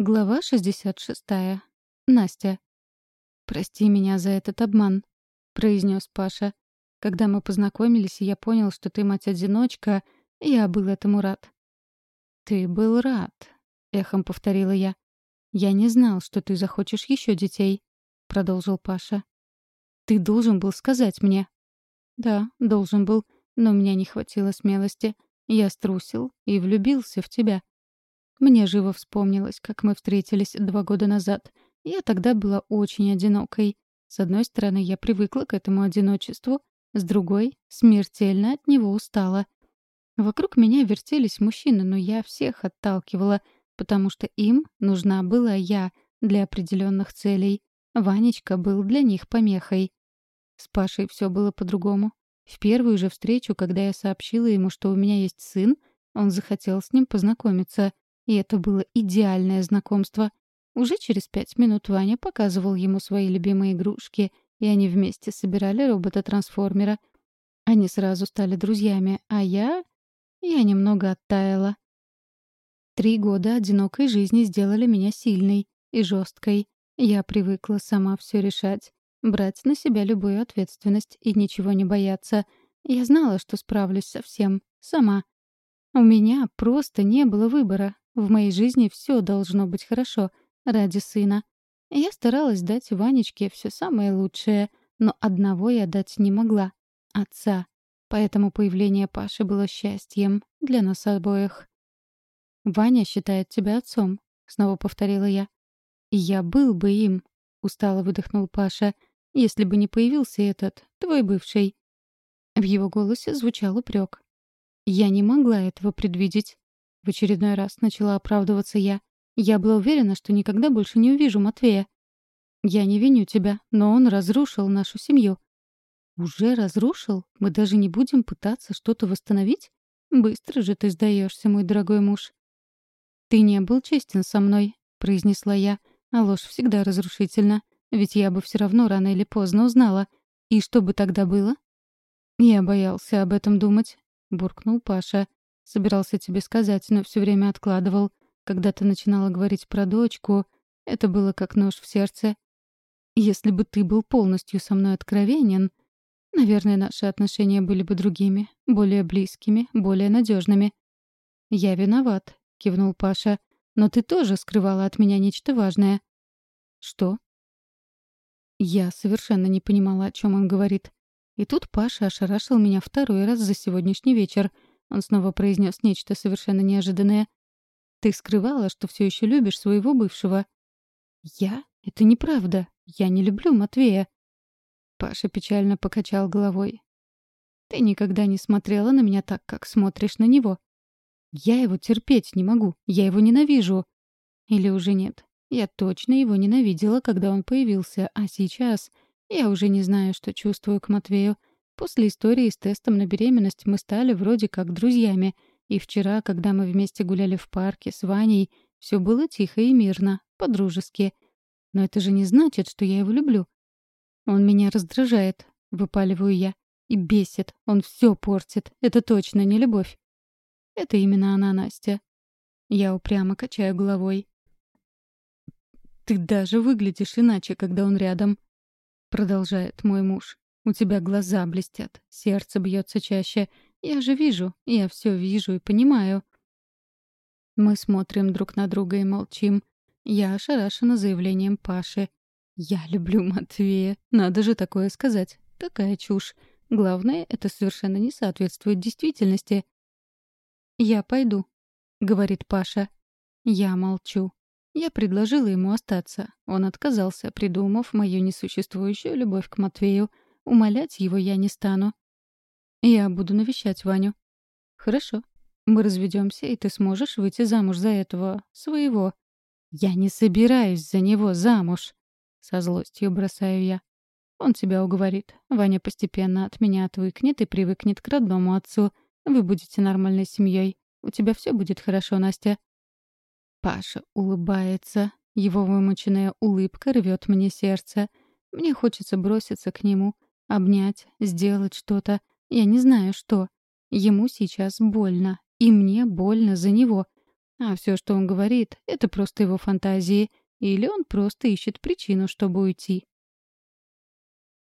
Глава 66. Настя. «Прости меня за этот обман», — произнес Паша. «Когда мы познакомились, я понял, что ты мать-одиночка, и я был этому рад». «Ты был рад», — эхом повторила я. «Я не знал, что ты захочешь еще детей», — продолжил Паша. «Ты должен был сказать мне». «Да, должен был, но у меня не хватило смелости. Я струсил и влюбился в тебя». Мне живо вспомнилось, как мы встретились два года назад. Я тогда была очень одинокой. С одной стороны, я привыкла к этому одиночеству, с другой — смертельно от него устала. Вокруг меня вертелись мужчины, но я всех отталкивала, потому что им нужна была я для определенных целей. Ванечка был для них помехой. С Пашей все было по-другому. В первую же встречу, когда я сообщила ему, что у меня есть сын, он захотел с ним познакомиться — и это было идеальное знакомство. Уже через пять минут Ваня показывал ему свои любимые игрушки, и они вместе собирали робота-трансформера. Они сразу стали друзьями, а я... Я немного оттаяла. Три года одинокой жизни сделали меня сильной и жесткой. Я привыкла сама все решать, брать на себя любую ответственность и ничего не бояться. Я знала, что справлюсь со всем, сама. У меня просто не было выбора, в моей жизни все должно быть хорошо ради сына. Я старалась дать Ванечке все самое лучшее, но одного я дать не могла — отца. Поэтому появление Паши было счастьем для нас обоих. «Ваня считает тебя отцом», — снова повторила я. «Я был бы им», — устало выдохнул Паша, «если бы не появился этот, твой бывший». В его голосе звучал упрек. «Я не могла этого предвидеть. В очередной раз начала оправдываться я. Я была уверена, что никогда больше не увижу Матвея. Я не виню тебя, но он разрушил нашу семью. Уже разрушил? Мы даже не будем пытаться что-то восстановить? Быстро же ты сдаешься, мой дорогой муж. Ты не был честен со мной, произнесла я. А ложь всегда разрушительна. Ведь я бы все равно рано или поздно узнала. И что бы тогда было? Я боялся об этом думать, буркнул Паша. Собирался тебе сказать, но все время откладывал. Когда ты начинала говорить про дочку, это было как нож в сердце. Если бы ты был полностью со мной откровенен, наверное, наши отношения были бы другими, более близкими, более надежными. «Я виноват», — кивнул Паша. «Но ты тоже скрывала от меня нечто важное». «Что?» Я совершенно не понимала, о чем он говорит. И тут Паша ошарашил меня второй раз за сегодняшний вечер — он снова произнес нечто совершенно неожиданное. «Ты скрывала, что все еще любишь своего бывшего». «Я? Это неправда. Я не люблю Матвея». Паша печально покачал головой. «Ты никогда не смотрела на меня так, как смотришь на него. Я его терпеть не могу. Я его ненавижу». Или уже нет. Я точно его ненавидела, когда он появился, а сейчас я уже не знаю, что чувствую к Матвею. После истории с тестом на беременность мы стали вроде как друзьями, и вчера, когда мы вместе гуляли в парке с Ваней, все было тихо и мирно, по-дружески. Но это же не значит, что я его люблю. Он меня раздражает, выпаливаю я. И бесит, он все портит. Это точно не любовь. Это именно она, Настя. Я упрямо качаю головой. «Ты даже выглядишь иначе, когда он рядом», — продолжает мой муж. У тебя глаза блестят, сердце бьется чаще. Я же вижу, я все вижу и понимаю. Мы смотрим друг на друга и молчим. Я ошарашена заявлением Паши. «Я люблю Матвея. Надо же такое сказать. Такая чушь. Главное, это совершенно не соответствует действительности». «Я пойду», — говорит Паша. Я молчу. Я предложила ему остаться. Он отказался, придумав мою несуществующую любовь к Матвею — Умолять его я не стану. Я буду навещать Ваню. Хорошо. Мы разведемся, и ты сможешь выйти замуж за этого, своего. Я не собираюсь за него замуж. Со злостью бросаю я. Он тебя уговорит. Ваня постепенно от меня отвыкнет и привыкнет к родному отцу. Вы будете нормальной семьей. У тебя все будет хорошо, Настя. Паша улыбается. Его вымученная улыбка рвет мне сердце. Мне хочется броситься к нему — Обнять, сделать что-то. Я не знаю, что. Ему сейчас больно. И мне больно за него. А все, что он говорит, это просто его фантазии. Или он просто ищет причину, чтобы уйти.